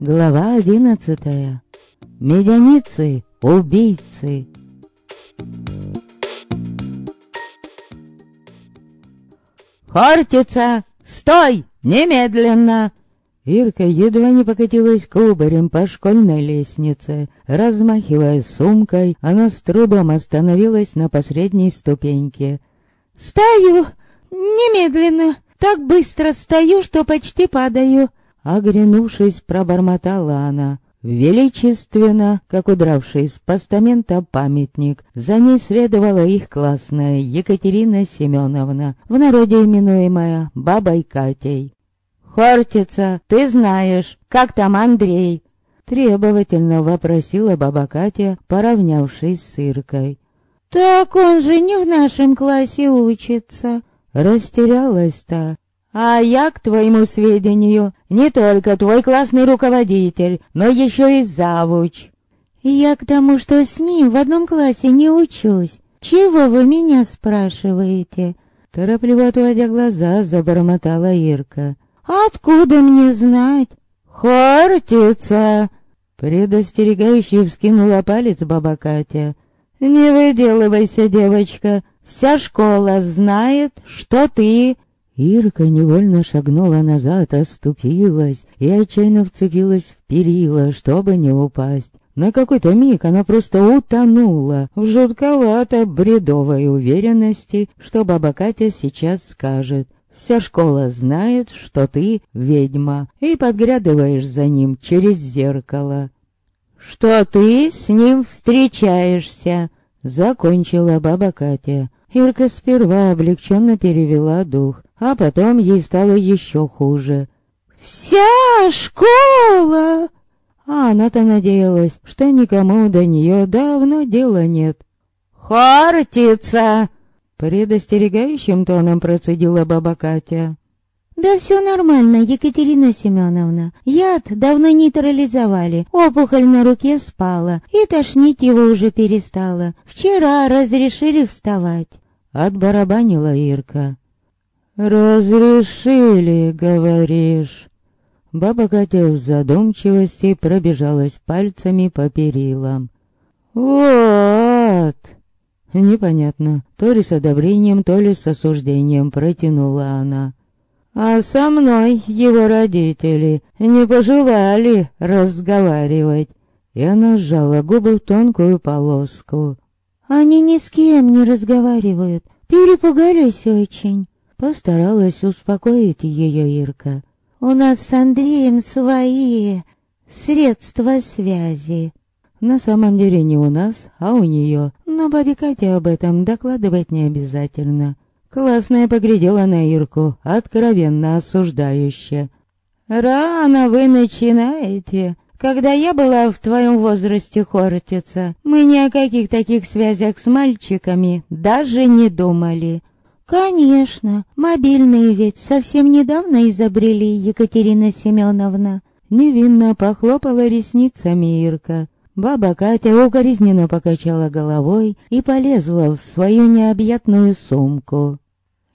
Глава одиннадцатая. Медяницы, убийцы. «Хортица! Стой! Немедленно!» Ирка едва не покатилась кубарем по школьной лестнице. Размахивая сумкой, она с трудом остановилась на последней ступеньке. «Стою! Немедленно! Так быстро стою, что почти падаю!» Оглянувшись, пробормотала она. Величественно, как удравший с постамента памятник, за ней следовала их классная Екатерина Семеновна, в народе именуемая Бабой Катей. «Хортица, ты знаешь, как там Андрей?» Требовательно вопросила баба Катя, поравнявшись с Иркой. «Так он же не в нашем классе учится!» Растерялась-то, а я, к твоему сведению, не только твой классный руководитель, но еще и завуч. Я к тому, что с ним в одном классе не учусь. Чего вы меня спрашиваете? Торопливо отводя глаза, забормотала Ирка. Откуда мне знать? Хортица! Предостерегающе вскинула палец баба Катя. «Не выделывайся, девочка, вся школа знает, что ты Ирка невольно шагнула назад, оступилась и отчаянно вцепилась в перила, чтобы не упасть. На какой-то миг она просто утонула в жутковато бредовой уверенности, что баба Катя сейчас скажет. Вся школа знает, что ты ведьма, и подглядываешь за ним через зеркало. «Что ты с ним встречаешься?» — закончила баба Катя. Ирка сперва облегченно перевела дух, а потом ей стало еще хуже. «Вся школа!» А она-то надеялась, что никому до нее давно дела нет. «Хортица!» Предостерегающим тоном процедила баба Катя. «Да все нормально, Екатерина Семеновна. Яд давно нейтрализовали, опухоль на руке спала, и тошнить его уже перестала. Вчера разрешили вставать». Отбарабанила Ирка. «Разрешили, говоришь?» Баба Катя в задумчивости пробежалась пальцами по перилам. «Вот!» Непонятно, то ли с одобрением, то ли с осуждением протянула она. А со мной его родители не пожелали разговаривать. И она сжала губы в тонкую полоску. Они ни с кем не разговаривают, перепугались очень. Постаралась успокоить ее Ирка. «У нас с Андреем свои средства связи». На самом деле не у нас, а у нее. Но бабе Кате об этом докладывать не обязательно. Классная поглядела на Ирку, откровенно осуждающе. «Рано вы начинаете. Когда я была в твоем возрасте, Хортица, мы ни о каких таких связях с мальчиками даже не думали. «Конечно, мобильные ведь совсем недавно изобрели, Екатерина Семеновна». Невинно похлопала ресницами Ирка. Баба Катя укоризненно покачала головой и полезла в свою необъятную сумку.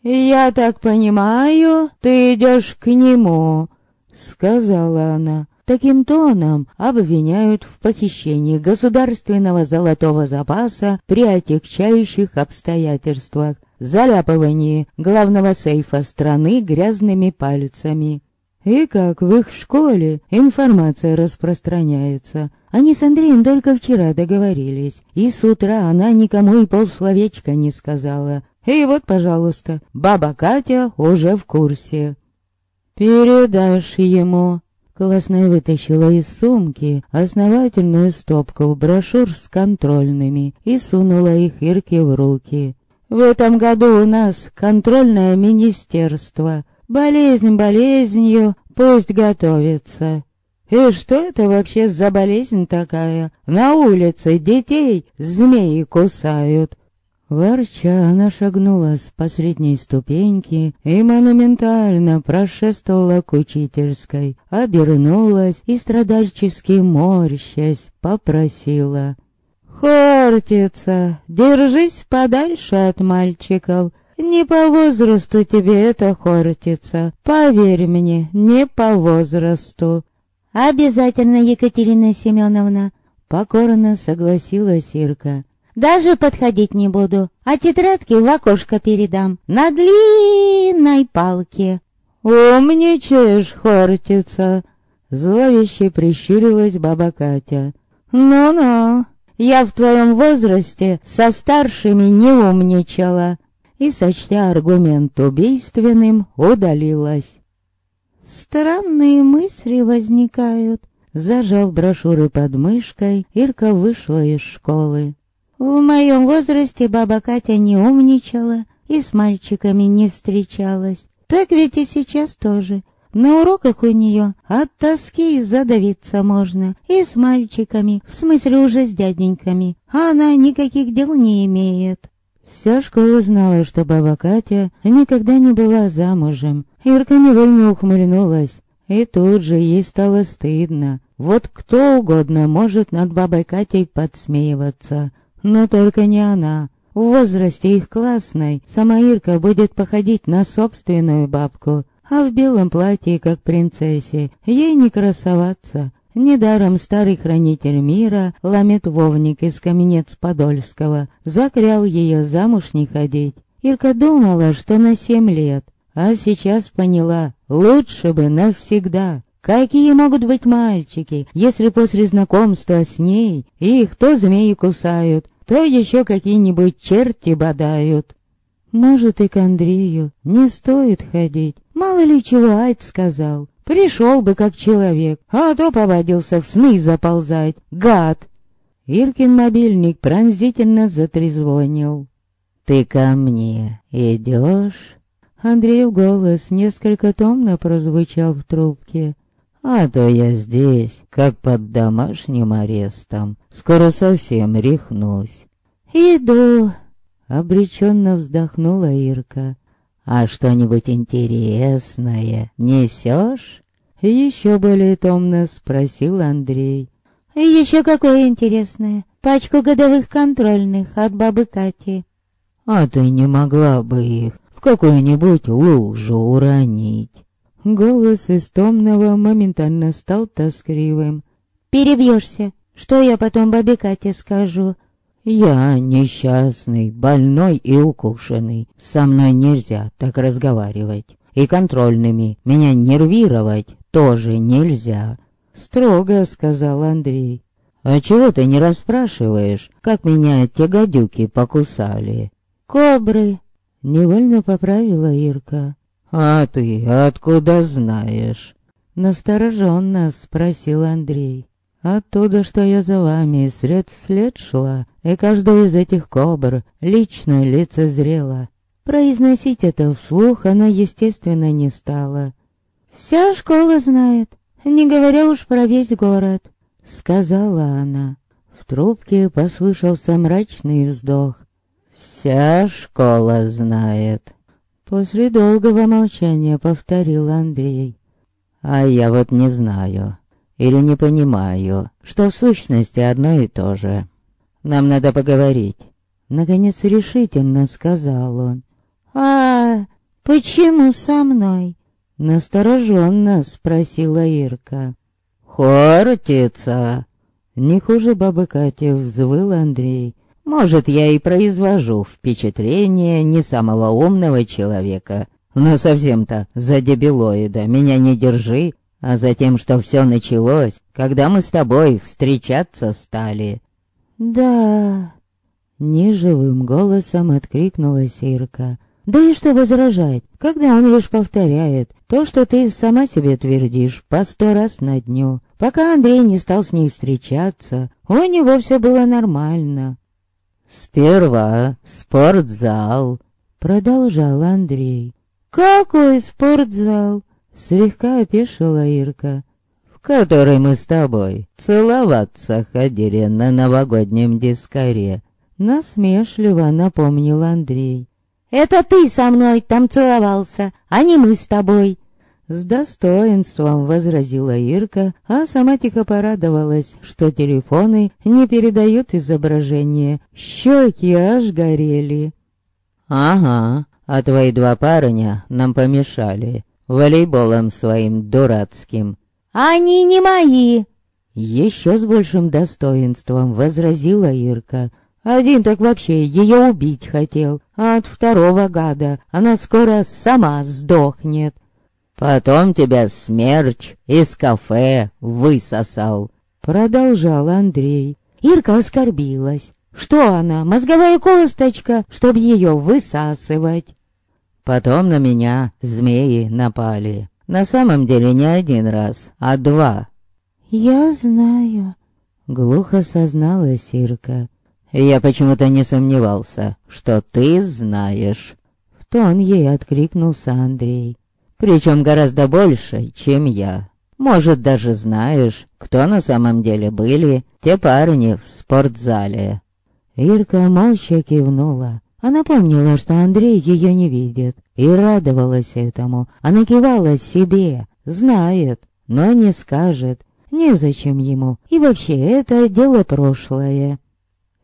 «Я так понимаю, ты идешь к нему», — сказала она. Таким тоном обвиняют в похищении государственного золотого запаса при отягчающих обстоятельствах, заляпывании главного сейфа страны грязными пальцами. И как в их школе информация распространяется. Они с Андреем только вчера договорились, и с утра она никому и полсловечка не сказала. И вот, пожалуйста, баба Катя уже в курсе. «Передашь ему», Классная вытащила из сумки основательную стопку брошюр с контрольными и сунула их Ирке в руки. В этом году у нас контрольное министерство. Болезнь болезнью, пусть готовится. И что это вообще за болезнь такая? На улице детей змеи кусают. Ворча, она шагнула с посредней ступеньки и монументально прошествовала к учительской, обернулась и страдальчески морщась попросила. «Хоть Хортица, держись подальше от мальчиков. Не по возрасту тебе это хортица. Поверь мне, не по возрасту. Обязательно, Екатерина Семеновна. Покорно согласилась Ирка. Даже подходить не буду, а тетрадки в окошко передам на длинной палке. «Умничаешь, Хортица!» Зловеще прищурилась баба Катя. «Ну-ну, я в твоем возрасте со старшими не умничала!» И, сочтя аргумент убийственным, удалилась. Странные мысли возникают. Зажав брошюры под мышкой, Ирка вышла из школы. В моем возрасте баба Катя не умничала и с мальчиками не встречалась. Так ведь и сейчас тоже. На уроках у нее от тоски задавиться можно. И с мальчиками, в смысле уже с дяденьками. А она никаких дел не имеет. Вся школа знала, что баба Катя никогда не была замужем. Ирка невольно ухмыльнулась. И тут же ей стало стыдно. Вот кто угодно может над бабой Катей подсмеиваться. Но только не она. В возрасте их классной сама Ирка будет походить на собственную бабку а в белом платье, как принцессе, ей не красоваться. Недаром старый хранитель мира, ламет Вовник из Каменец Подольского, закрял ее замуж не ходить. Ирка думала, что на семь лет, а сейчас поняла, лучше бы навсегда. Какие могут быть мальчики, если после знакомства с ней их то змеи кусают, то еще какие-нибудь черти бодают. Может, и к Андрею не стоит ходить. Мало ли чего Айд сказал. Пришел бы как человек, а то повадился в сны заползать. Гад! Иркин мобильник пронзительно затрезвонил. «Ты ко мне идешь?» Андреев голос несколько томно прозвучал в трубке. «А то я здесь, как под домашним арестом. Скоро совсем рехнусь». «Иду», Обреченно вздохнула Ирка. «А что-нибудь интересное несешь?» Еще более томно спросил Андрей. «Еще какое интересное? Пачку годовых контрольных от бабы Кати». «А ты не могла бы их в какую-нибудь лужу уронить?» Голос из томного моментально стал тоскливым. «Перебьешься. Что я потом бабе Кате скажу? «Я несчастный, больной и укушенный. Со мной нельзя так разговаривать. И контрольными меня нервировать тоже нельзя». Строго сказал Андрей. «А чего ты не расспрашиваешь, как меня те гадюки покусали?» «Кобры!» — невольно поправила Ирка. «А ты откуда знаешь?» Настороженно спросил Андрей. Оттуда, что я за вами след вслед шла, и каждая из этих кобр лично лицезрела. Произносить это вслух она, естественно, не стала. «Вся школа знает, не говоря уж про весь город», — сказала она. В трубке послышался мрачный вздох. «Вся школа знает», — после долгого молчания повторил Андрей. «А я вот не знаю, или не понимаю, что в сущности одно и то же. Нам надо поговорить. Наконец решительно сказал он. «А почему со мной?» Настороженно спросила Ирка. «Хортица!» Не хуже бабы Кати взвыл Андрей. «Может, я и произвожу впечатление не самого умного человека, но совсем-то за дебилоида меня не держи а затем, что все началось, когда мы с тобой встречаться стали». «Да...» Неживым голосом откликнулась Ирка. «Да и что возражать, когда он лишь повторяет то, что ты сама себе твердишь по сто раз на дню. Пока Андрей не стал с ней встречаться, у него все было нормально». «Сперва спортзал», — продолжал Андрей. «Какой спортзал?» Слегка опешила Ирка. В которой мы с тобой целоваться ходили на новогоднем дискаре. Насмешливо напомнил Андрей. «Это ты со мной там целовался, а не мы с тобой!» С достоинством возразила Ирка, а сама тихо порадовалась, что телефоны не передают изображение. Щеки аж горели. «Ага, а твои два парня нам помешали. Волейболом своим дурацким». «Они не мои!» Еще с большим достоинством возразила Ирка. Один так вообще ее убить хотел, а от второго гада она скоро сама сдохнет. Потом тебя смерч из кафе высосал. Продолжал Андрей. Ирка оскорбилась. Что она, мозговая косточка, чтоб ее высасывать? Потом на меня змеи напали. На самом деле не один раз, а два. «Я знаю», — глухо созналась Ирка. «Я почему-то не сомневался, что ты знаешь». В тон ей откликнулся Андрей. «Причем гораздо больше, чем я. Может, даже знаешь, кто на самом деле были те парни в спортзале». Ирка молча кивнула. Она помнила, что Андрей ее не видит, и радовалась этому. Она кивала себе, знает, но не скажет. Незачем ему, и вообще это дело прошлое.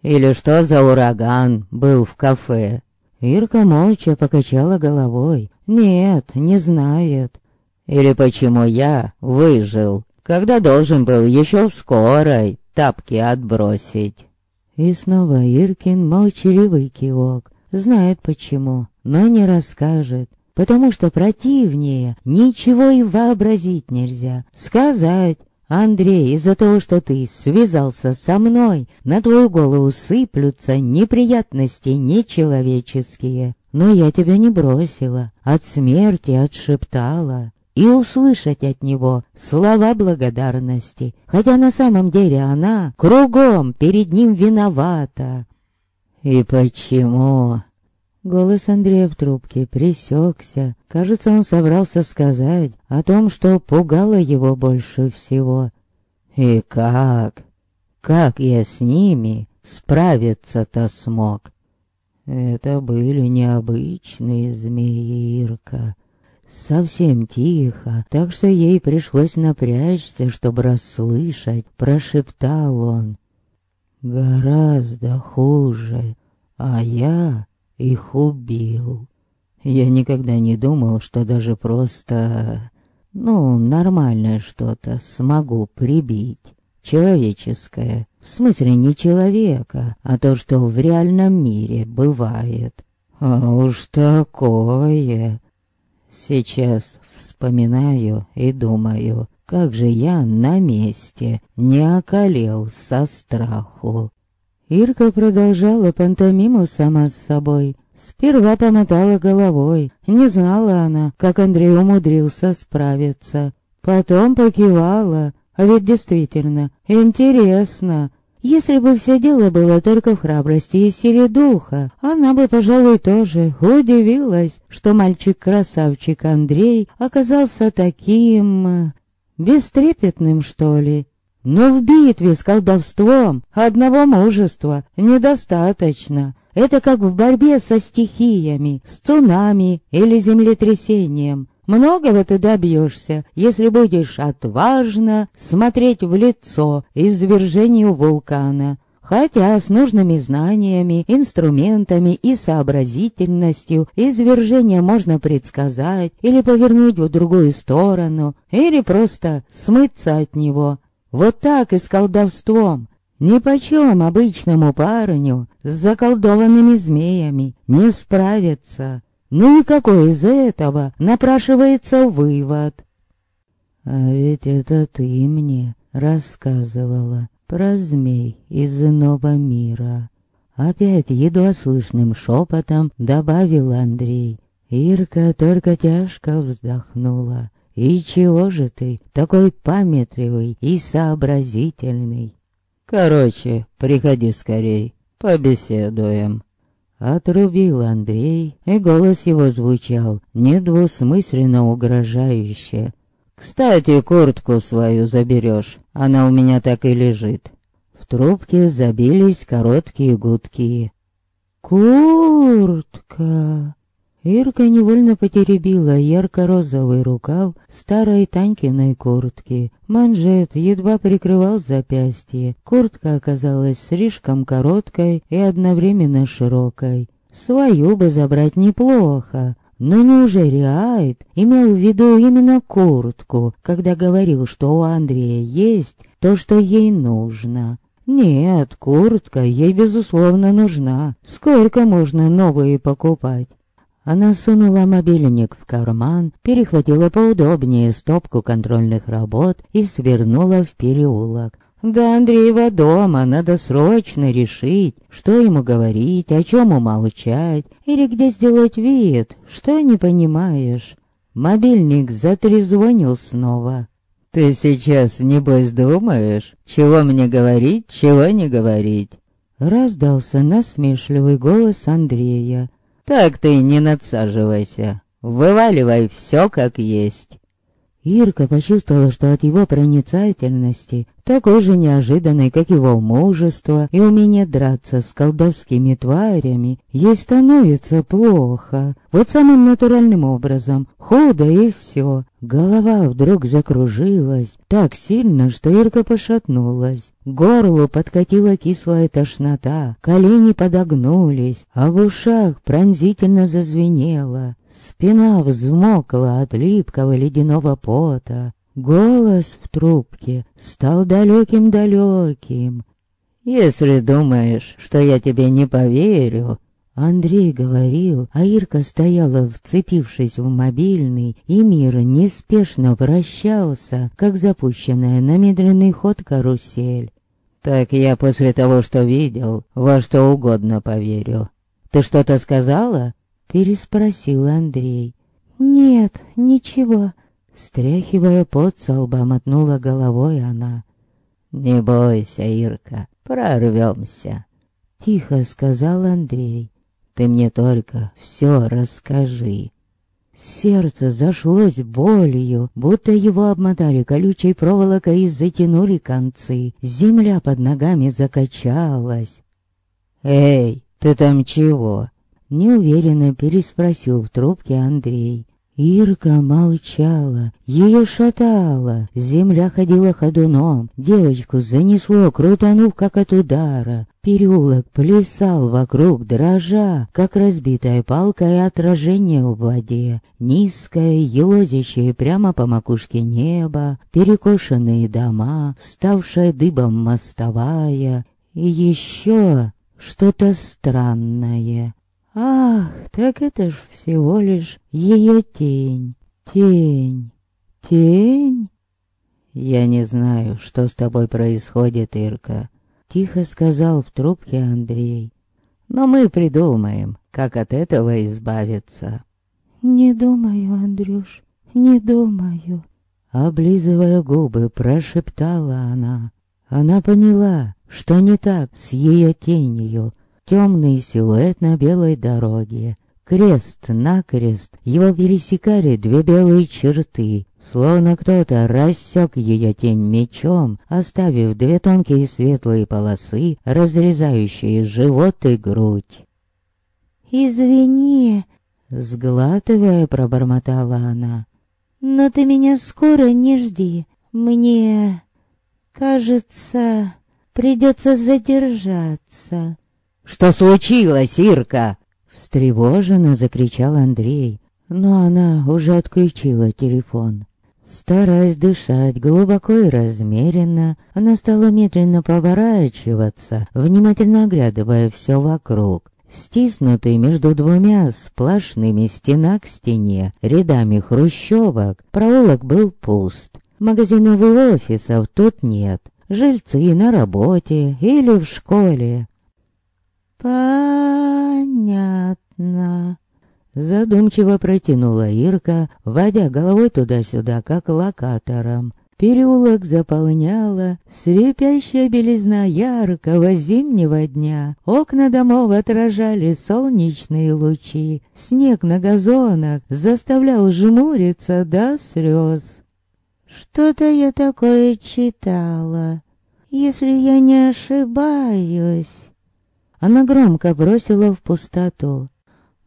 «Или что за ураган был в кафе?» Ирка молча покачала головой. «Нет, не знает». «Или почему я выжил, когда должен был еще в скорой тапки отбросить?» И снова Иркин молчаливый кивок. Знает почему, но не расскажет. Потому что противнее ничего и вообразить нельзя. Сказать, Андрей, из-за того, что ты связался со мной, на твою голову сыплются неприятности нечеловеческие. Но я тебя не бросила, от смерти отшептала. И услышать от него слова благодарности, хотя на самом деле она кругом перед ним виновата. «И почему?» Голос Андрея в трубке пресекся. Кажется, он собрался сказать о том, что пугало его больше всего. «И как? Как я с ними справиться-то смог?» Это были необычные змеи Ирка. Совсем тихо, так что ей пришлось напрячься, чтобы расслышать, прошептал он. «Гораздо хуже, а я их убил. Я никогда не думал, что даже просто... Ну, нормальное что-то смогу прибить. Человеческое. В смысле не человека, а то, что в реальном мире бывает. А уж такое... Сейчас вспоминаю и думаю, как же я на месте не околел со страху. Ирка продолжала пантомиму сама с собой. Сперва помотала головой. Не знала она, как Андрей умудрился справиться. Потом покивала. А ведь действительно, интересно. Если бы все дело было только в храбрости и силе духа, она бы, пожалуй, тоже удивилась, что мальчик-красавчик Андрей оказался таким... бестрепетным, что ли. Но в битве с колдовством одного мужества недостаточно. Это как в борьбе со стихиями, с цунами или землетрясением. Многого ты добьешься, если будешь отважно смотреть в лицо извержению вулкана. Хотя с нужными знаниями, инструментами и сообразительностью извержение можно предсказать или повернуть в другую сторону, или просто смыться от него. Вот так и с колдовством. Нипочем обычному парню с заколдованными змеями не справиться. Ну и какой из этого напрашивается вывод? А ведь это ты мне рассказывала про змей из иного мира. Опять едва слышным шепотом добавил Андрей. Ирка только тяжко вздохнула. И чего же ты такой памятливый и сообразительный? Короче, приходи скорей, побеседуем. Отрубил Андрей, и голос его звучал недвусмысленно угрожающе. «Кстати, куртку свою заберешь, она у меня так и лежит». В трубке забились короткие гудки. «Куртка!» Ирка невольно потеребила ярко-розовый рукав старой Танькиной куртки. Манжет едва прикрывал запястье. Куртка оказалась слишком короткой и одновременно широкой. Свою бы забрать неплохо, но неужели Айд имел в виду именно куртку, когда говорил, что у Андрея есть то, что ей нужно? Нет, куртка ей безусловно нужна. Сколько можно новые покупать? Она сунула мобильник в карман, перехватила поудобнее стопку контрольных работ и свернула в переулок. До Андреева дома надо срочно решить, что ему говорить, о чем умолчать, или где сделать вид, что не понимаешь. Мобильник затрезвонил снова. «Ты сейчас, небось, думаешь, чего мне говорить, чего не говорить?» Раздался насмешливый голос Андрея. Так ты не надсаживайся. Вываливай все как есть. Ирка почувствовала, что от его проницательности, такой же неожиданной, как его мужество и умение драться с колдовскими тварями, ей становится плохо. Вот самым натуральным образом, худо и все. Голова вдруг закружилась так сильно, что Ирка пошатнулась. Горлу подкатила кислая тошнота, колени подогнулись, а в ушах пронзительно зазвенело. Спина взмокла от липкого ледяного пота. Голос в трубке стал далеким-далеким. «Если думаешь, что я тебе не поверю...» Андрей говорил, а Ирка стояла, вцепившись в мобильный, и мир неспешно вращался, как запущенная на медленный ход карусель. «Так я после того, что видел, во что угодно поверю. Ты что-то сказала?» Переспросил Андрей. «Нет, ничего». Стряхивая пот со лба, мотнула головой она. «Не бойся, Ирка, прорвемся», — тихо сказал Андрей. «Ты мне только все расскажи». Сердце зашлось болью, будто его обмотали колючей проволокой и затянули концы. Земля под ногами закачалась. «Эй, ты там чего?» Неуверенно переспросил в трубке Андрей. Ирка молчала, ее шатало, земля ходила ходуном, девочку занесло, крутанув как от удара. Переулок плясал вокруг, дрожа, как разбитая палка и отражение в воде. Низкое, елозящее прямо по макушке небо, перекошенные дома, ставшая дыбом мостовая, и еще что-то странное. Ах, так это ж всего лишь ее тень, тень, тень. Я не знаю, что с тобой происходит, Ирка, тихо сказал в трубке Андрей. Но мы придумаем, как от этого избавиться. Не думаю, Андрюш, не думаю. Облизывая губы, прошептала она. Она поняла, что не так с ее тенью, темный силуэт на белой дороге. Крест-накрест его пересекали две белые черты, словно кто-то рассек ее тень мечом, оставив две тонкие светлые полосы, разрезающие живот и грудь. «Извини», — сглатывая, пробормотала она. «Но ты меня скоро не жди. Мне, кажется, придется задержаться». «Что случилось, Ирка?» Встревоженно закричал Андрей, но она уже отключила телефон. Стараясь дышать глубоко и размеренно, она стала медленно поворачиваться, внимательно оглядывая все вокруг. Стиснутый между двумя сплошными стена к стене рядами хрущевок, проулок был пуст. Магазинов и офисов тут нет. Жильцы на работе или в школе. «Понятно», — задумчиво протянула Ирка, водя головой туда-сюда, как локатором. Переулок заполняла слепящая белизна яркого зимнего дня. Окна домов отражали солнечные лучи. Снег на газонах заставлял жмуриться до слез. «Что-то я такое читала. Если я не ошибаюсь...» Она громко бросила в пустоту.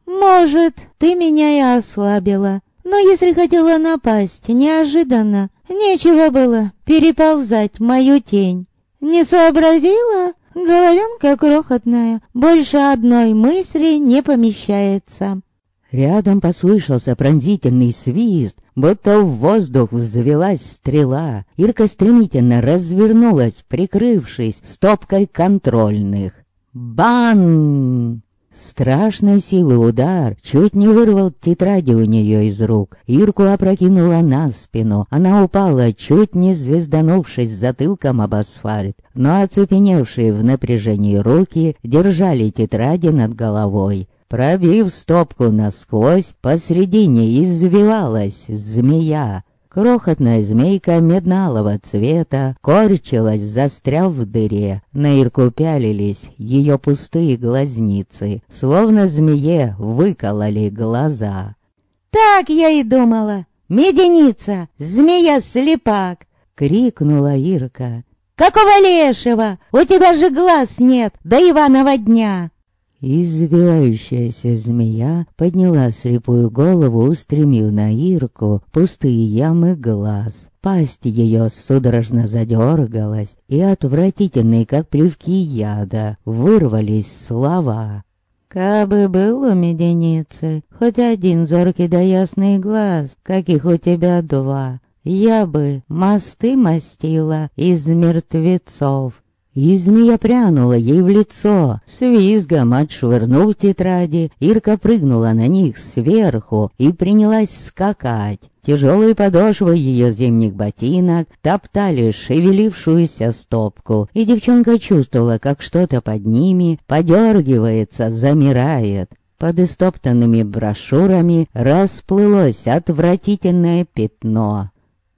Может, ты меня и ослабила. Но если хотела напасть неожиданно, нечего было переползать мою тень. Не сообразила? Головенка крохотная, больше одной мысли не помещается. Рядом послышался пронзительный свист, будто в воздух взвелась стрела. Ирка стремительно развернулась, прикрывшись стопкой контрольных. Бан! Страшной силы удар чуть не вырвал тетради у нее из рук. Ирку опрокинула на спину. Она упала, чуть не звезданувшись затылком об асфальт. Но оцепеневшие в напряжении руки держали тетради над головой. Пробив стопку насквозь, посредине извивалась змея. Крохотная змейка медналого цвета корчилась, застряв в дыре. На Ирку пялились ее пустые глазницы, словно змее выкололи глаза. «Так я и думала! Меденица! Змея-слепак!» — крикнула Ирка. «Какого лешего? У тебя же глаз нет до Иванова дня!» Извивающаяся змея подняла слепую голову, устремив на Ирку пустые ямы глаз. Пасть ее судорожно задергалась, и отвратительные, как плевки яда, вырвались слова. «Кабы был у меденицы хоть один зоркий да ясный глаз, каких у тебя два, я бы мосты мастила из мертвецов, и змея прянула ей в лицо. С визгом отшвырнув тетради, Ирка прыгнула на них сверху и принялась скакать. Тяжелые подошвы ее зимних ботинок топтали шевелившуюся стопку, и девчонка чувствовала, как что-то под ними подергивается, замирает. Под истоптанными брошюрами расплылось отвратительное пятно.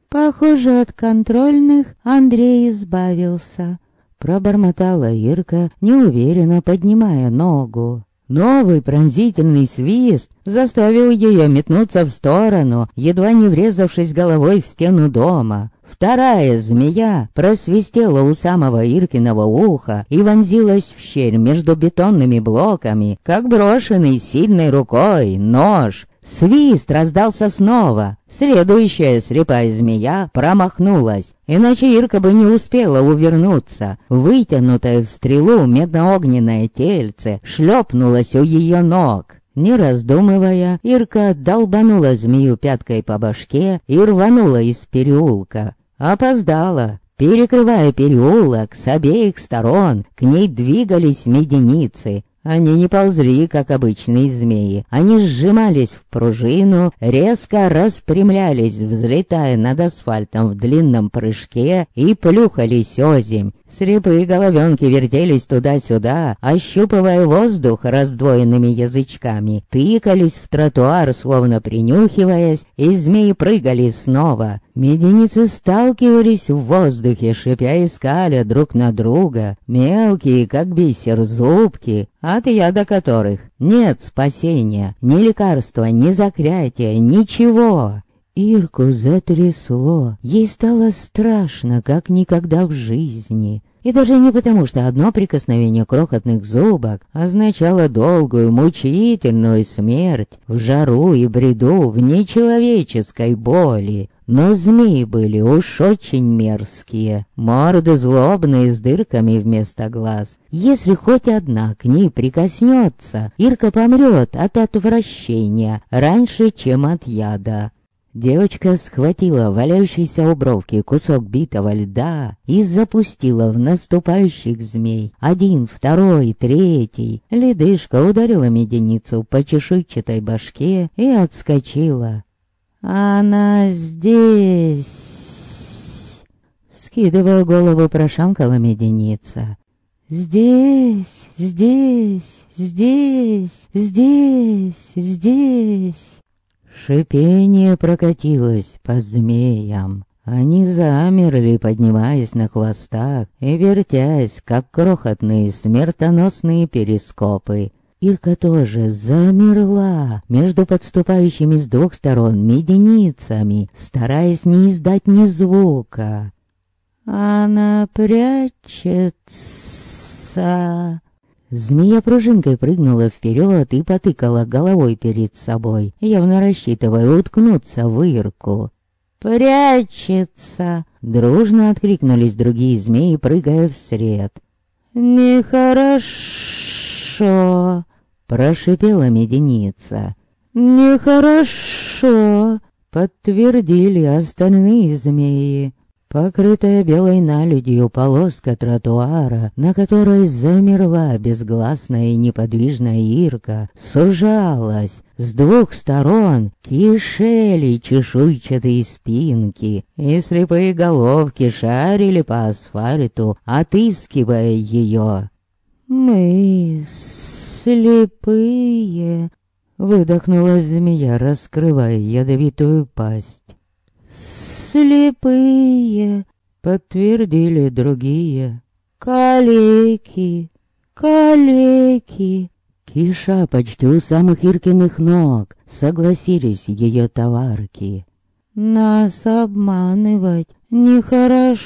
Похоже, от контрольных Андрей избавился. Пробормотала Ирка, неуверенно поднимая ногу. Новый пронзительный свист заставил ее метнуться в сторону, едва не врезавшись головой в стену дома. Вторая змея просвистела у самого Иркиного уха и вонзилась в щель между бетонными блоками, как брошенный сильной рукой нож. Свист раздался снова. Следующая слепая змея промахнулась, иначе Ирка бы не успела увернуться. Вытянутое в стрелу медно-огненное тельце шлепнулось у ее ног. Не раздумывая, Ирка долбанула змею пяткой по башке и рванула из переулка. Опоздала. Перекрывая переулок, с обеих сторон к ней двигались меденицы. Они не ползли, как обычные змеи. Они сжимались в пружину, резко распрямлялись, взлетая над асфальтом в длинном прыжке и плюхались озимь. Слепые головенки вертелись туда-сюда, ощупывая воздух раздвоенными язычками, тыкались в тротуар, словно принюхиваясь, и змеи прыгали снова. Меденицы сталкивались в воздухе, шипя и скаля друг на друга, мелкие, как бисер, зубки, от яда которых нет спасения, ни лекарства, ни заклятия, ничего. Ирку затрясло, ей стало страшно, как никогда в жизни. И даже не потому, что одно прикосновение крохотных зубок означало долгую, мучительную смерть в жару и бреду, в нечеловеческой боли. Но змеи были уж очень мерзкие, морды злобные с дырками вместо глаз. Если хоть одна к ней прикоснется, Ирка помрет от отвращения раньше, чем от яда. Девочка схватила валяющийся у бровки кусок битого льда и запустила в наступающих змей. Один, второй, третий. Ледышка ударила меденицу по чешуйчатой башке и отскочила. «Она здесь!» Скидывая голову, прошамкала меденица. «Здесь, здесь, здесь, здесь, здесь!» Шипение прокатилось по змеям. Они замерли, поднимаясь на хвостах и вертясь, как крохотные смертоносные перископы. Ирка тоже замерла между подступающими с двух сторон меденицами, стараясь не издать ни звука. «Она прячется...» Змея пружинкой прыгнула вперед и потыкала головой перед собой, явно рассчитывая уткнуться в Ирку. «Прячется!» Дружно откликнулись другие змеи, прыгая вслед. «Нехорошо!» Прошипела меденица. «Нехорошо!» Подтвердили остальные змеи. Покрытая белой наледью полоска тротуара, на которой замерла безгласная и неподвижная Ирка, сужалась. С двух сторон кишели чешуйчатые спинки, и слепые головки шарили по асфальту, отыскивая ее. «Мы слепые!» Выдохнула змея, раскрывая ядовитую пасть слепые, подтвердили другие. Калеки, калеки. Киша почти у самых Иркиных ног, согласились ее товарки. Нас обманывать нехорошо.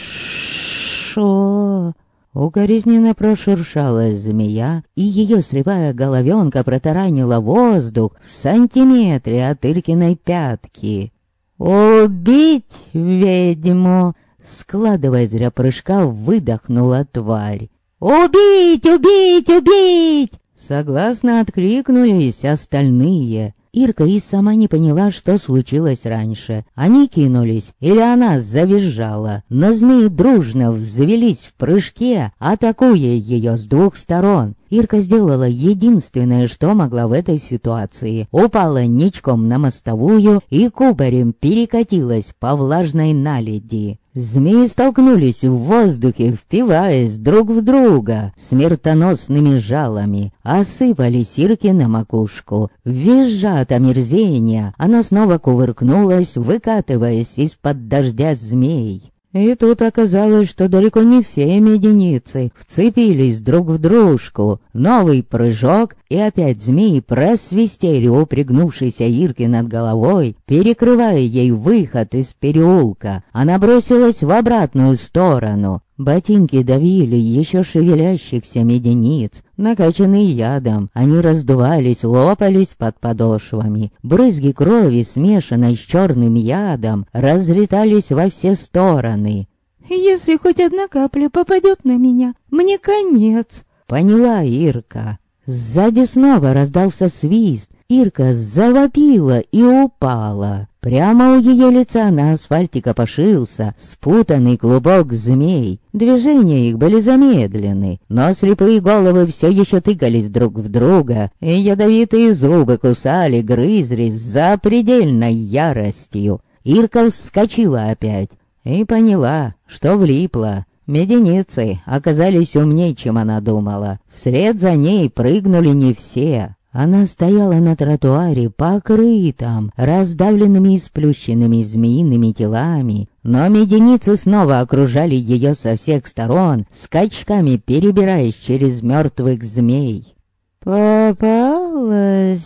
Укоризненно прошуршала змея, и ее срывая головенка протаранила воздух в сантиметре от Иркиной пятки. «Убить ведьму!» Складывая зря прыжка, выдохнула тварь. «Убить! Убить! Убить!» Согласно откликнулись остальные. Ирка и сама не поняла, что случилось раньше. Они кинулись, или она завизжала, но змеи дружно взвелись в прыжке, атакуя ее с двух сторон. Ирка сделала единственное, что могла в этой ситуации. Упала ничком на мостовую и кубарем перекатилась по влажной наледи. Змеи столкнулись в воздухе, впиваясь друг в друга смертоносными жалами, осыпались Ирки на макушку. Визжа от омерзения, она снова кувыркнулась, выкатываясь из-под дождя змей. И тут оказалось, что далеко не все меденицы вцепились друг в дружку. Новый прыжок, и опять змеи просвистели у пригнувшейся Ирки над головой, перекрывая ей выход из переулка. Она бросилась в обратную сторону. Ботинки давили еще шевелящихся медениц. Накачанные ядом, они раздувались, лопались под подошвами. Брызги крови, смешанной с черным ядом, разлетались во все стороны. «Если хоть одна капля попадет на меня, мне конец», — поняла Ирка. Сзади снова раздался свист. Ирка завопила и упала. Прямо у ее лица на асфальте копошился спутанный клубок змей. Движения их были замедлены, но слепые головы все еще тыкались друг в друга, и ядовитые зубы кусали, грызлись за предельной яростью. Ирка вскочила опять и поняла, что влипла. Меденицы оказались умнее, чем она думала. Вслед за ней прыгнули не все. Она стояла на тротуаре, покрытом, раздавленными и сплющенными змеиными телами, но меденицы снова окружали ее со всех сторон, скачками перебираясь через мертвых змей. «Попалась!»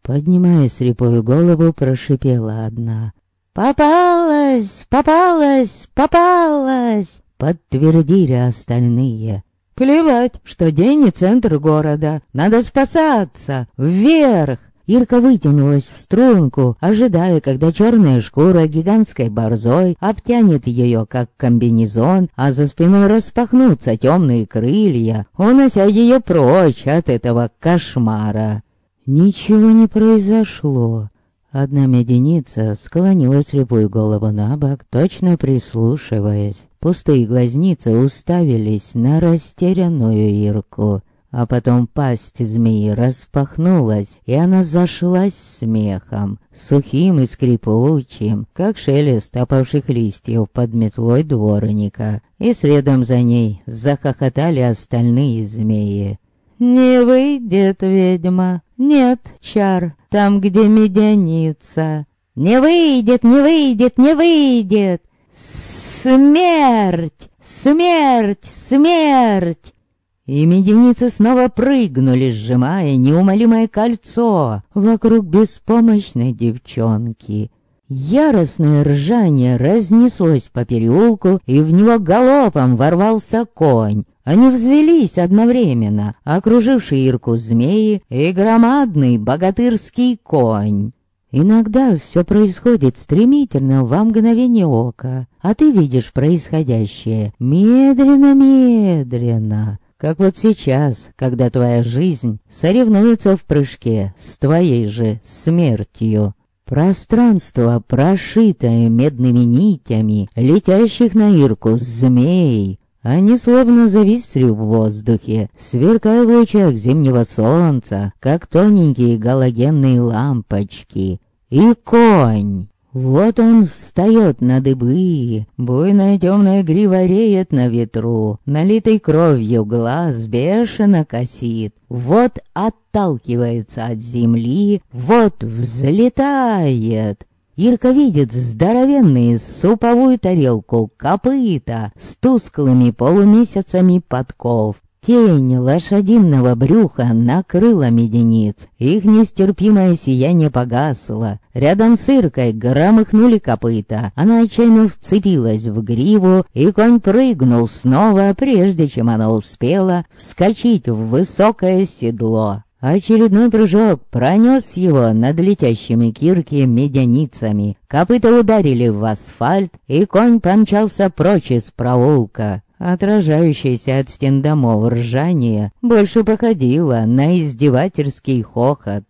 Поднимая слепую голову, прошипела одна. «Попалась! Попалась! Попалась!» Подтвердили остальные. «Плевать, что день и центр города. Надо спасаться! Вверх!» Ирка вытянулась в струнку, ожидая, когда черная шкура гигантской борзой обтянет ее, как комбинезон, а за спиной распахнутся темные крылья, унося ее прочь от этого кошмара. Ничего не произошло. Одна меденица склонила слепую голову на бок, точно прислушиваясь. Пустые глазницы уставились на растерянную Ирку. А потом пасть змеи распахнулась, и она зашлась смехом, сухим и скрипучим, как шелест опавших листьев под метлой дворника. И следом за ней захохотали остальные змеи. «Не выйдет, ведьма, нет чар, там, где медяница. Не выйдет, не выйдет, не выйдет! Смерть! Смерть! Смерть!» И меденицы снова прыгнули, сжимая неумолимое кольцо вокруг беспомощной девчонки. Яростное ржание разнеслось по переулку, и в него галопом ворвался конь. Они взвелись одновременно, окруживший Ирку змеи и громадный богатырский конь. Иногда все происходит стремительно во мгновение ока, а ты видишь происходящее медленно-медленно, как вот сейчас, когда твоя жизнь соревнуется в прыжке с твоей же смертью. Пространство, прошитое медными нитями, летящих на Ирку змей, они словно зависли в воздухе, сверкая в лучах зимнего солнца, как тоненькие галогенные лампочки. И конь! Вот он встает на дыбы, буйная темная грива реет на ветру, налитый кровью глаз бешено косит. Вот отталкивается от земли, вот взлетает, Ирка видит здоровенные суповую тарелку, копыта с тусклыми полумесяцами подков. Тень лошадиного брюха накрыла медениц. Их нестерпимое сияние погасло. Рядом с Иркой громыхнули копыта. Она отчаянно вцепилась в гриву, и конь прыгнул снова, прежде чем она успела вскочить в высокое седло. Очередной прыжок пронес его над летящими кирки медяницами. Копыта ударили в асфальт, и конь помчался прочь из проулка. Отражающееся от стен домов ржание больше походило на издевательский хохот.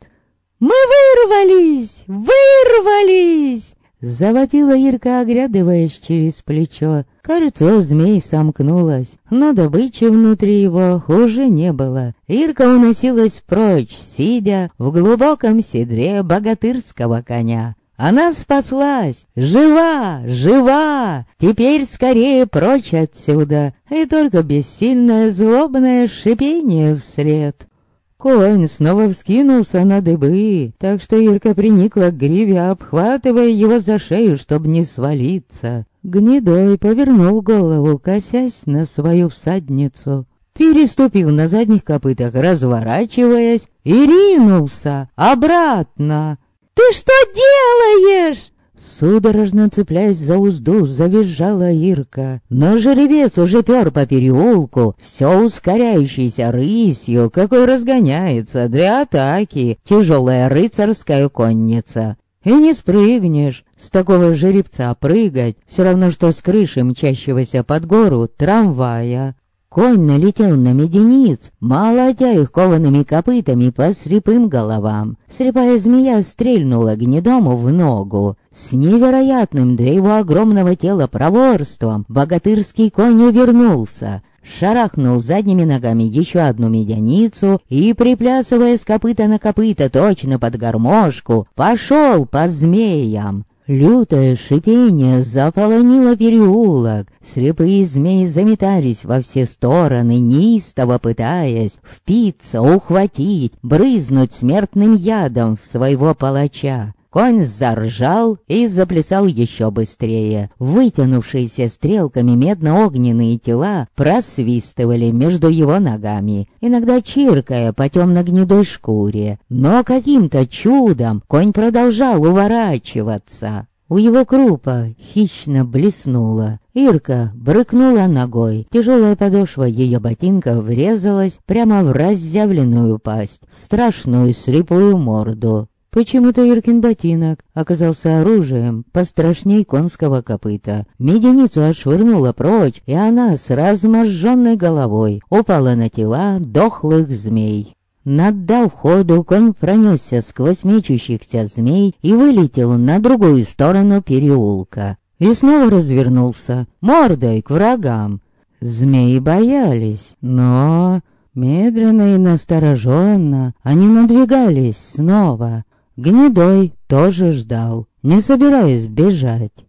«Мы вырвались! Вырвались!» Завопила Ирка, оглядываясь через плечо. Кольцо змей сомкнулось, но добычи внутри его уже не было. Ирка уносилась прочь, сидя в глубоком седре богатырского коня. Она спаслась! Жива! Жива! Теперь скорее прочь отсюда! И только бессильное злобное шипение вслед. Конь снова вскинулся на дыбы, так что Ирка приникла к гриве, обхватывая его за шею, чтобы не свалиться. Гнедой повернул голову, косясь на свою всадницу. Переступил на задних копытах, разворачиваясь, и ринулся обратно. «Ты что делаешь?» Судорожно цепляясь за узду, завизжала Ирка. Но жеребец уже пер по переулку, все ускоряющийся рысью, какой разгоняется для атаки тяжелая рыцарская конница. И не спрыгнешь, с такого жеребца прыгать, все равно что с крыши мчащегося под гору трамвая. Конь налетел на медениц, молотя их коваными копытами по слепым головам. Слепая змея стрельнула гнедому в ногу. С невероятным для его огромного тела проворством богатырский конь увернулся, шарахнул задними ногами еще одну медяницу и, приплясывая с копыта на копыта точно под гармошку, пошел по змеям. Лютое шипение заполонило переулок. Слепые змеи заметались во все стороны, неистово пытаясь впиться, ухватить, брызнуть смертным ядом в своего палача. Конь заржал и заплясал еще быстрее. Вытянувшиеся стрелками медно-огненные тела просвистывали между его ногами, иногда чиркая по темно-гнедой шкуре. Но каким-то чудом конь продолжал уворачиваться. У его крупа хищно блеснула. Ирка брыкнула ногой. Тяжелая подошва ее ботинка врезалась прямо в разъявленную пасть, в страшную слепую морду. Почему-то Иркин ботинок оказался оружием пострашней конского копыта. Меденицу отшвырнула прочь, и она с разможженной головой упала на тела дохлых змей. Наддав ходу, конь пронесся сквозь мечущихся змей и вылетел на другую сторону переулка. И снова развернулся, мордой к врагам. Змеи боялись, но... Медленно и настороженно они надвигались снова. Гнедой тоже ждал, не собираясь бежать.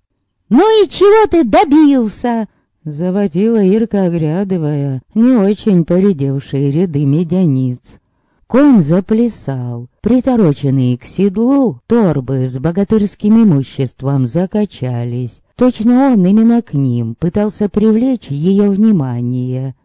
«Ну и чего ты добился?» Завопила Ирка, оглядывая не очень поредевшие ряды медяниц. Конь заплясал, притороченные к седлу торбы с богатырским имуществом закачались. Точно он именно к ним пытался привлечь ее внимание.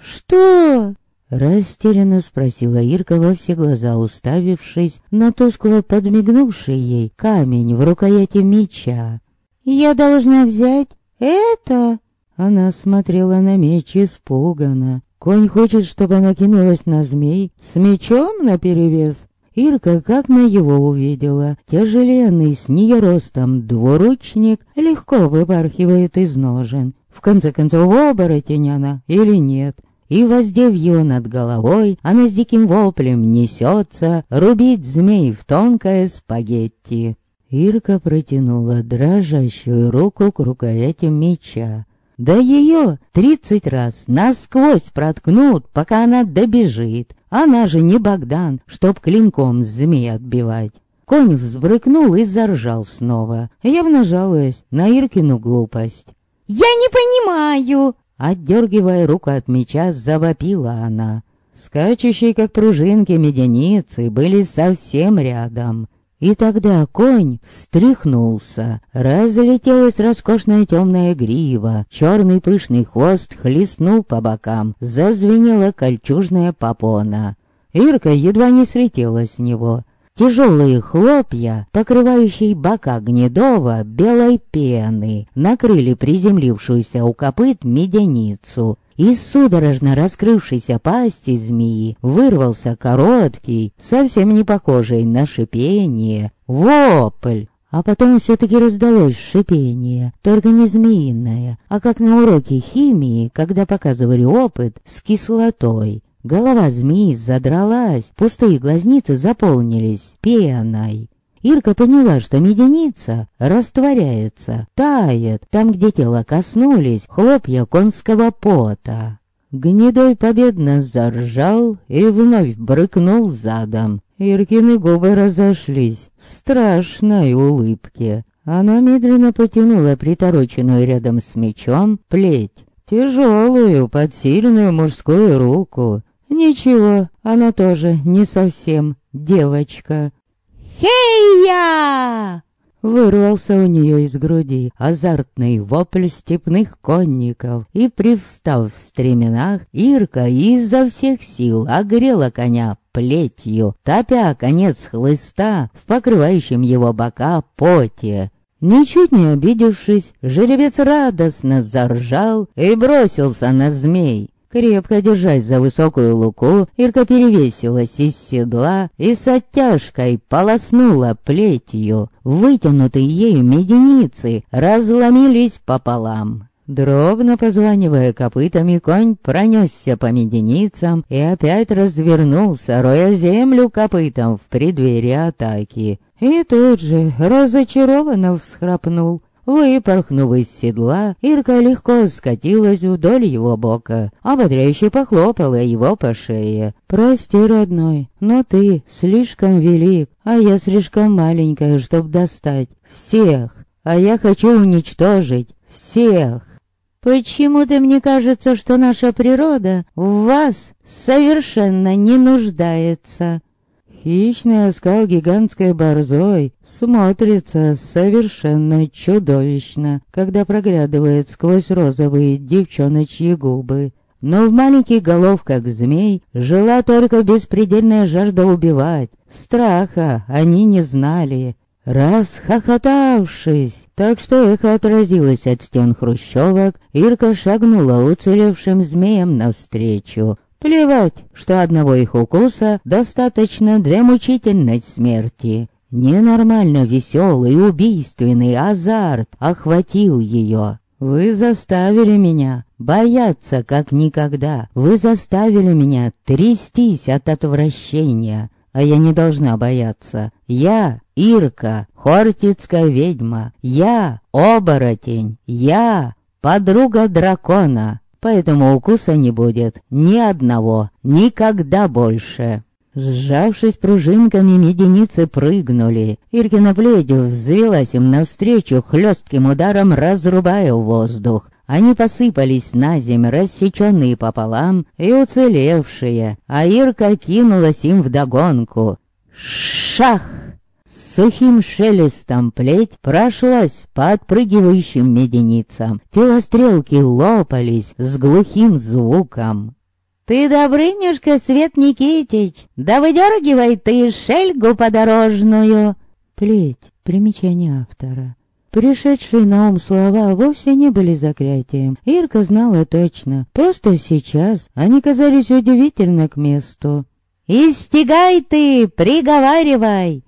«Что?» Растерянно спросила Ирка во все глаза, уставившись на тускло подмигнувший ей камень в рукояти меча. «Я должна взять это?» Она смотрела на меч испуганно. Конь хочет, чтобы она кинулась на змей с мечом наперевес. Ирка как на его увидела. Тяжеленный с нее ростом двуручник легко выпархивает из ножен. В конце концов, оборотень она или нет. И, воздев ее над головой, она с диким воплем несется рубить змей в тонкое спагетти. Ирка протянула дрожащую руку к рукояти меча. Да ее тридцать раз насквозь проткнут, пока она добежит. Она же не Богдан, чтоб клинком змей отбивать. Конь взбрыкнул и заржал снова, явно жалуясь на Иркину глупость. «Я не понимаю!» Отдергивая руку от меча, завопила она. Скачущие, как пружинки, медяницы были совсем рядом. И тогда конь встряхнулся, разлетелась роскошная темная грива, черный пышный хвост хлестнул по бокам, зазвенела кольчужная попона. Ирка едва не слетела с него. Тяжелые хлопья, покрывающие бока гнедова белой пены, накрыли приземлившуюся у копыт медяницу. Из судорожно раскрывшейся пасти змеи вырвался короткий, совсем не похожий на шипение, вопль. А потом все-таки раздалось шипение, только не змеиное, а как на уроке химии, когда показывали опыт с кислотой. Голова змеи задралась, пустые глазницы заполнились пеной. Ирка поняла, что меденица растворяется, тает, там, где тело коснулись хлопья конского пота. Гнедой победно заржал и вновь брыкнул задом. Иркины губы разошлись в страшной улыбке. Она медленно потянула притороченную рядом с мечом плеть, тяжелую, под сильную мужскую руку, Ничего, она тоже не совсем девочка. «Хей-я!» Вырвался у нее из груди азартный вопль степных конников, и, привстав в стременах, Ирка изо всех сил огрела коня плетью, топя конец хлыста в покрывающем его бока поте. Ничуть не обидевшись, жеребец радостно заржал и бросился на змей. Крепко держась за высокую луку, Ирка перевесилась из седла и с оттяжкой полоснула плетью. Вытянутые ею меденицы разломились пополам. Дробно позванивая копытами, конь пронесся по меденицам и опять развернулся, роя землю копытом в преддверии атаки. И тут же разочарованно всхрапнул. Выпорхнув из седла, Ирка легко скатилась вдоль его бока, ободряюще похлопала его по шее. «Прости, родной, но ты слишком велик, а я слишком маленькая, чтоб достать всех, а я хочу уничтожить всех». «Почему-то мне кажется, что наша природа в вас совершенно не нуждается», Хищный оскал гигантской борзой смотрится совершенно чудовищно, когда проглядывает сквозь розовые девчоночьи губы. Но в маленьких головках змей жила только беспредельная жажда убивать. Страха они не знали. Расхохотавшись, так что эхо отразилось от стен хрущевок, Ирка шагнула уцелевшим змеям навстречу. Плевать, что одного их укуса достаточно для мучительной смерти. Ненормально веселый убийственный азарт охватил ее. Вы заставили меня бояться как никогда. Вы заставили меня трястись от отвращения. А я не должна бояться. Я Ирка, хортицкая ведьма. Я оборотень. Я подруга дракона поэтому укуса не будет ни одного, никогда больше. Сжавшись пружинками, меденицы прыгнули. Иркина плетью взвелась им навстречу, хлестким ударом разрубая воздух. Они посыпались на земь, рассеченные пополам и уцелевшие, а Ирка кинулась им вдогонку. Шах! Сухим шелестом плеть прошлась по отпрыгивающим меденицам. Телострелки лопались с глухим звуком. «Ты добрынюшка, Свет Никитич! Да выдергивай ты шельгу подорожную!» Плеть, примечание автора. Пришедшие на ум слова вовсе не были заклятием. Ирка знала точно. Просто сейчас они казались удивительно к месту. «Истигай ты! Приговаривай!»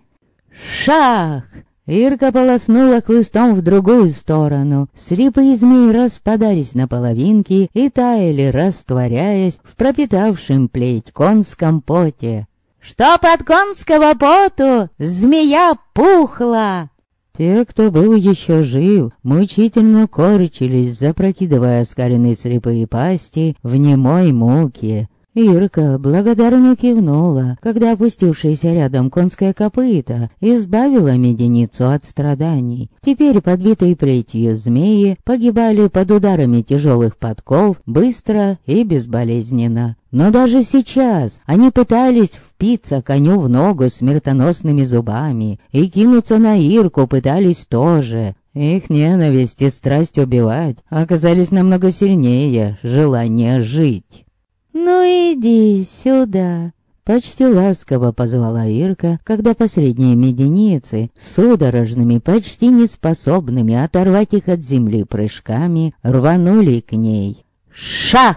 «Шах!» Ирка полоснула хлыстом в другую сторону. Срипы и змеи распадались на половинки и таяли, растворяясь в пропитавшем плеть конском поте. «Что под конского поту змея пухла!» Те, кто был еще жив, мучительно корчились, запрокидывая оскаренные слепые пасти в немой муке. Ирка благодарно кивнула, когда опустившаяся рядом конская копыта избавила меденицу от страданий. Теперь подбитые плетью змеи погибали под ударами тяжелых подков быстро и безболезненно. Но даже сейчас они пытались впиться коню в ногу смертоносными зубами и кинуться на Ирку пытались тоже. Их ненависть и страсть убивать оказались намного сильнее желания жить. «Ну иди сюда!» Почти ласково позвала Ирка, когда последние меденицы, судорожными, почти неспособными оторвать их от земли прыжками, рванули к ней. «Шах!»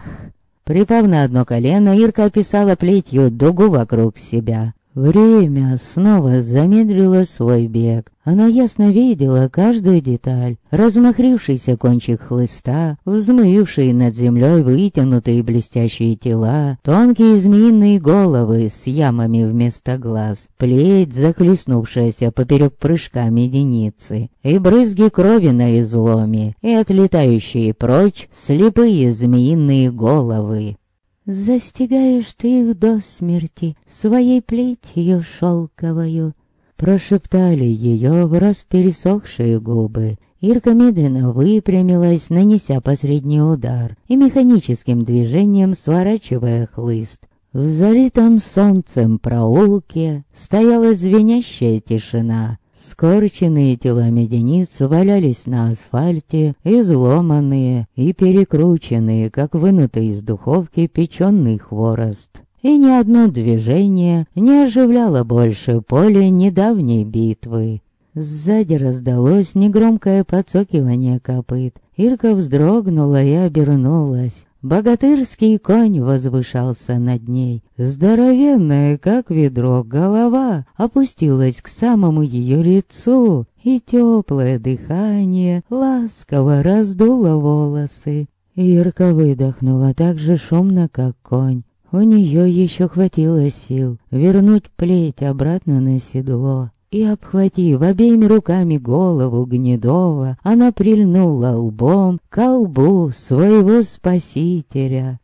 Припав на одно колено, Ирка описала плетью дугу вокруг себя. Время снова замедлило свой бег. Она ясно видела каждую деталь. Размахрившийся кончик хлыста, взмывшие над землей вытянутые блестящие тела, тонкие змеиные головы с ямами вместо глаз, плеть, захлестнувшаяся поперек прыжка меденицы, и брызги крови на изломе, и отлетающие прочь слепые змеиные головы. Застигаешь ты их до смерти своей плетью шелковою. Прошептали ее в раз пересохшие губы. Ирка медленно выпрямилась, нанеся последний удар и механическим движением сворачивая хлыст. В залитом солнцем проулке стояла звенящая тишина. Скорченные тела медениц валялись на асфальте, изломанные и перекрученные, как вынутый из духовки печеный хворост. И ни одно движение не оживляло больше поле недавней битвы. Сзади раздалось негромкое подсокивание копыт. Ирка вздрогнула и обернулась. Богатырский конь возвышался над ней. Здоровенная, как ведро, голова опустилась к самому ее лицу, и теплое дыхание ласково раздуло волосы. Ирка выдохнула так же шумно, как конь. У нее еще хватило сил вернуть плеть обратно на седло и, обхватив обеими руками голову Гнедова, она прильнула лбом к лбу своего спасителя.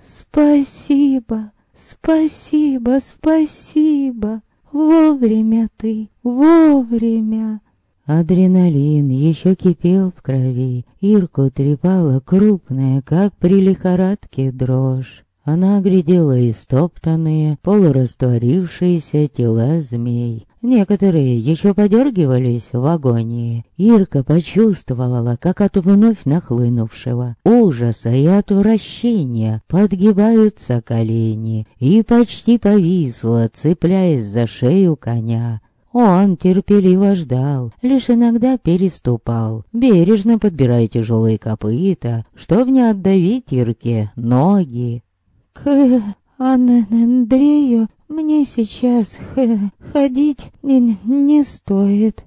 «Спасибо, спасибо, спасибо! Вовремя ты, вовремя!» Адреналин еще кипел в крови, Ирку трепала крупная, как при лихорадке дрожь. Она оглядела истоптанные, полурастворившиеся тела змей. Некоторые еще подергивались в агонии. Ирка почувствовала, как от вновь нахлынувшего ужаса и отвращения подгибаются колени, и почти повисла, цепляясь за шею коня. Он терпеливо ждал, лишь иногда переступал, бережно подбирая тяжелые копыта, чтобы не отдавить Ирке ноги. «К Андрею мне сейчас ходить не, не стоит».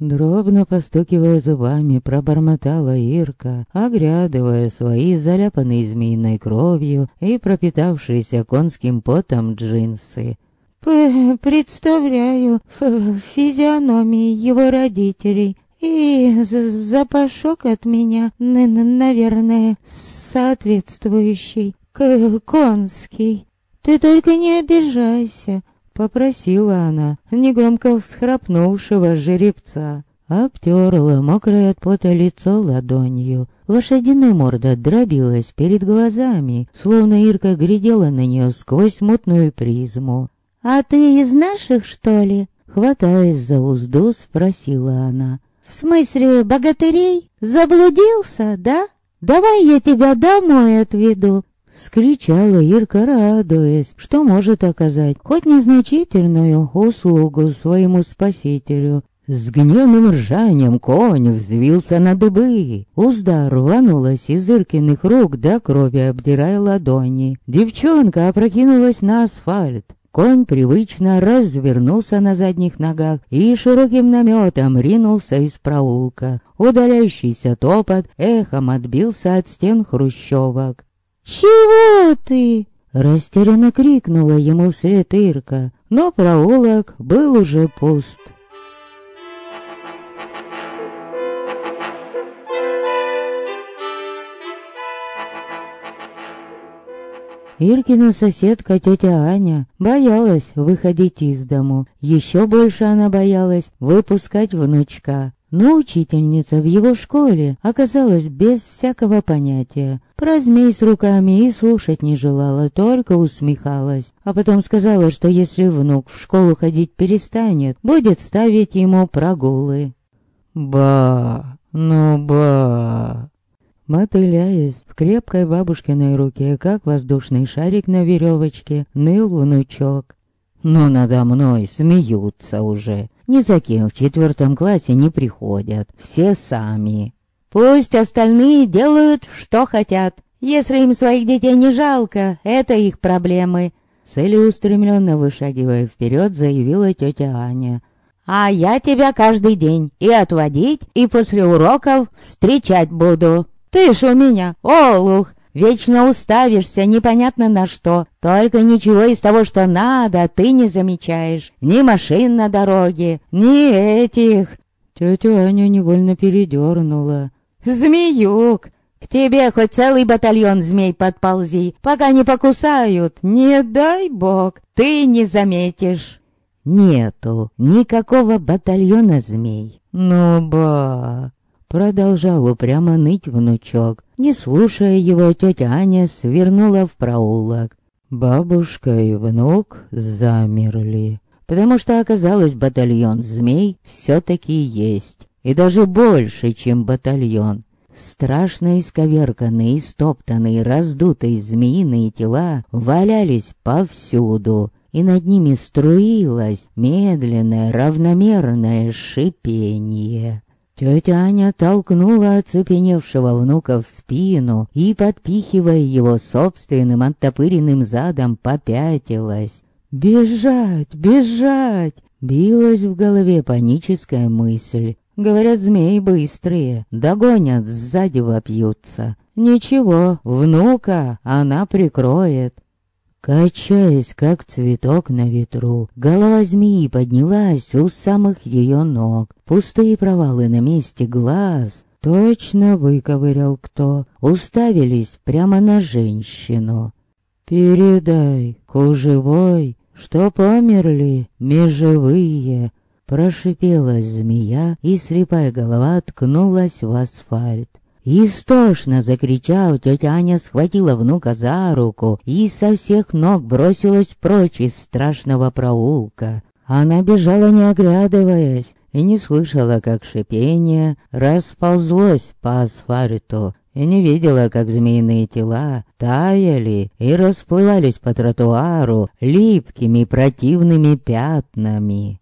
Дробно постукивая зубами, пробормотала Ирка, оглядывая свои заляпанные змеиной кровью и пропитавшиеся конским потом джинсы. П «Представляю физиономии его родителей, и запашок от меня, наверное, соответствующий к конский. Ты только не обижайся, попросила она, негромко всхрапнувшего жеребца. Обтерла мокрое от пота лицо ладонью. Лошадиная морда дробилась перед глазами, словно Ирка глядела на нее сквозь мутную призму. «А ты из наших, что ли?» Хватаясь за узду, спросила она. «В смысле богатырей? Заблудился, да? Давай я тебя домой отведу. Скричала Ирка, радуясь, что может оказать хоть незначительную услугу своему спасителю. С гневным ржанием конь взвился на дыбы. Узда рванулась из Иркиных рук до крови обдирая ладони. Девчонка опрокинулась на асфальт. Конь привычно развернулся на задних ногах и широким наметом ринулся из проулка. Удаляющийся топот эхом отбился от стен хрущевок. «Чего ты?» Растерянно крикнула ему вслед Ирка, но проулок был уже пуст. Иркина соседка тетя Аня боялась выходить из дому. Еще больше она боялась выпускать внучка. Но учительница в его школе оказалась без всякого понятия. Про змей с руками и слушать не желала, только усмехалась. А потом сказала, что если внук в школу ходить перестанет, будет ставить ему прогулы. «Ба, ну ба!» Мотыляясь в крепкой бабушкиной руке, как воздушный шарик на веревочке, ныл внучок. Но надо мной смеются уже. Ни за кем в четвертом классе не приходят. Все сами. Пусть остальные делают, что хотят. Если им своих детей не жалко, это их проблемы. Целеустремленно вышагивая вперед, заявила тетя Аня. А я тебя каждый день и отводить, и после уроков встречать буду. Ты ж у меня олух, вечно уставишься непонятно на что. Только ничего из того, что надо, ты не замечаешь. Ни машин на дороге, ни этих. Тетя Аня невольно передернула. Змеюк! К тебе хоть целый батальон змей подползи, пока не покусают. Не дай бог, ты не заметишь. Нету никакого батальона змей. Ну ба, Продолжал упрямо ныть внучок. Не слушая его, тетя Аня свернула в проулок. Бабушка и внук замерли, потому что оказалось батальон змей все-таки есть. И даже больше, чем батальон. Страшно исковерканные, стоптанные, раздутые змеиные тела валялись повсюду, и над ними струилось медленное, равномерное шипение. Тетя Аня толкнула оцепеневшего внука в спину и, подпихивая его собственным оттопыренным задом, попятилась. «Бежать! Бежать!» Билась в голове паническая мысль. Говорят, змеи быстрые, догонят, сзади вопьются. Ничего, внука она прикроет. Качаясь, как цветок на ветру, голова змеи поднялась у самых ее ног. Пустые провалы на месте глаз точно выковырял кто, уставились прямо на женщину. «Передай, кужевой, что померли межевые!» Прошипела змея, и слепая голова ткнулась в асфальт. Истошно закричав, тетя Аня схватила внука за руку и со всех ног бросилась прочь из страшного проулка. Она бежала не оглядываясь и не слышала, как шипение расползлось по асфальту, и не видела, как змеиные тела таяли и расплывались по тротуару липкими противными пятнами.